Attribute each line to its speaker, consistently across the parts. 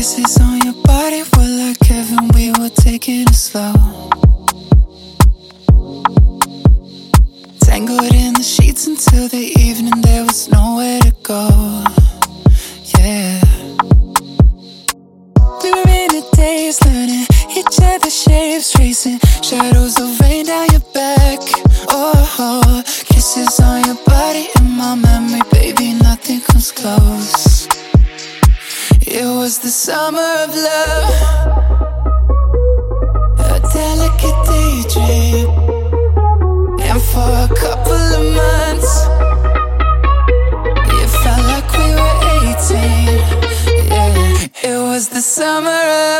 Speaker 1: Kisses on your body were like heaven, we were taking it slow. Tangled in the sheets until the evening, there was nowhere to go. Yeah. We were in the days learning each other's shapes, tracing shadows of rain down your back. Oh, oh, kisses on your body in my memory, baby, nothing comes close. It was the summer of love, a delicate daydream, and for a couple of months, it felt like we were 18. Yeah, it was the summer of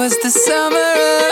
Speaker 1: was the summer of